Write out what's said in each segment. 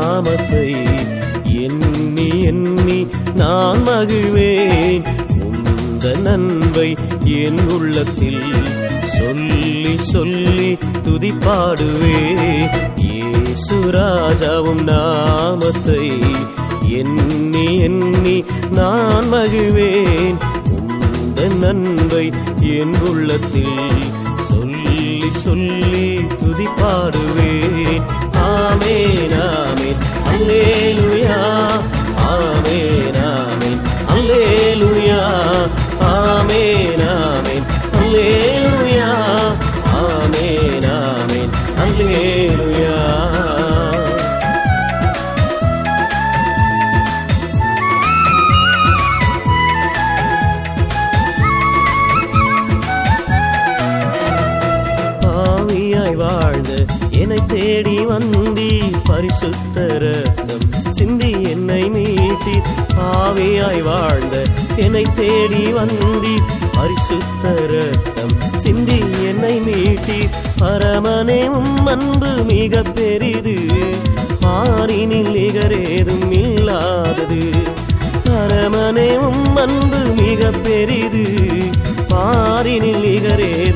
நாமத்தை எண்ணி எண்ணி நான் மகிழ்வேன். உந்த நன்மை என் உள்ளத்தில் சொல்லி சொல்லி துதிப்பாடுவே. இயேசு நாமத்தை எண்ணி எண்ணி நான் மகிழ்வேன். உந்த நன்மை என் உள்ளத்தில் சொல்லி சொல்லி துதிப்பாடுவேன் என்னை தேடி வந்தி பரிசுத்த ரத்தம். சிந்தி என்னை மீட்டி பாவியாய் வாழ்ந்த. என்னை தேடி வந்தி பரிசுத்த ரத்தம். சிந்தி என்னை மீட்டி பரமனே உம் அன்பு மிக பெரிது. மாறினில் நிகரேதும் இல்லாதது. பரமனே உம் அன்பு மிக பெரிது. மாறினில் நிகரேதும்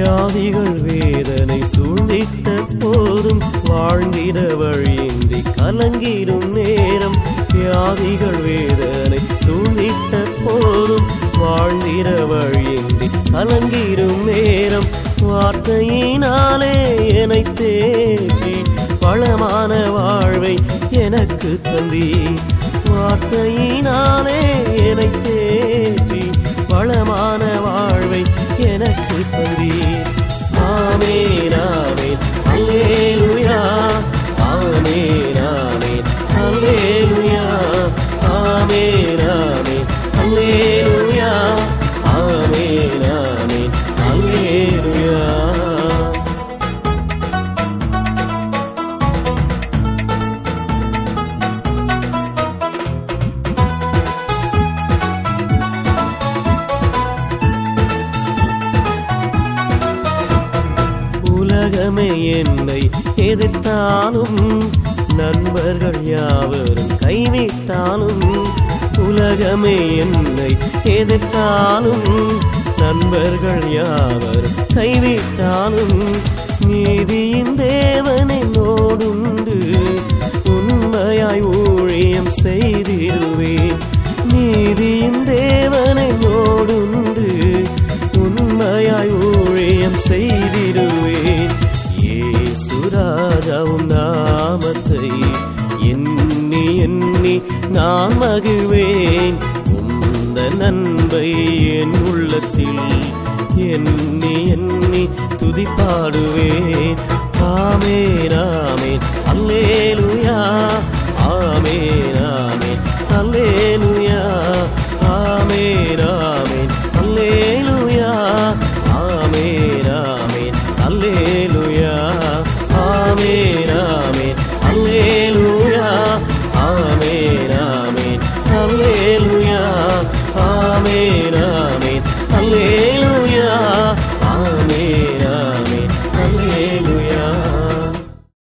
வியாதிகள் வேதனை சூழ்ந்திட்ட போதும் வாழ்ந்திட வழியின்றி கலங்கிடும் நேரம். வியாதிகள் வேதனை சூழ்ந்திட்ட போதும் வாழ்ந்திட வழியின்றி கலங்கிடும் நேரம். வார்த்தையினாலே என்னை தேற்றி வளமான வாழ்வை எனக்கு தந்தி வார்த்தையினாலே என்னை தேற்றி வளமான வாழ்வை எனக்கு தந்தீர் உலகமே என்னை எதிர்த்தாலும் நண்பர்கள் யாவரும் கைவிட்டாலும் உலகமே என்னை எதிர்த்தாலும் நண்பர்கள் யாவரும் கைவிட்டாலும் நீதியின் தேவன் என்னோடுண்டு உண்மையாய் ஊழியம் செய்திருவேன் நீதியின் தேவன் என்னோடுண்டு உண்மையாய் ஊழியம் செய்தி நாமத்தை எண்ணி எண்ணி நான் மகிழ்வேன். உந்த நண்பை என் உள்ளத்தில் எண்ணி எண்ணி துதிப்பாடுவேன். ஆமே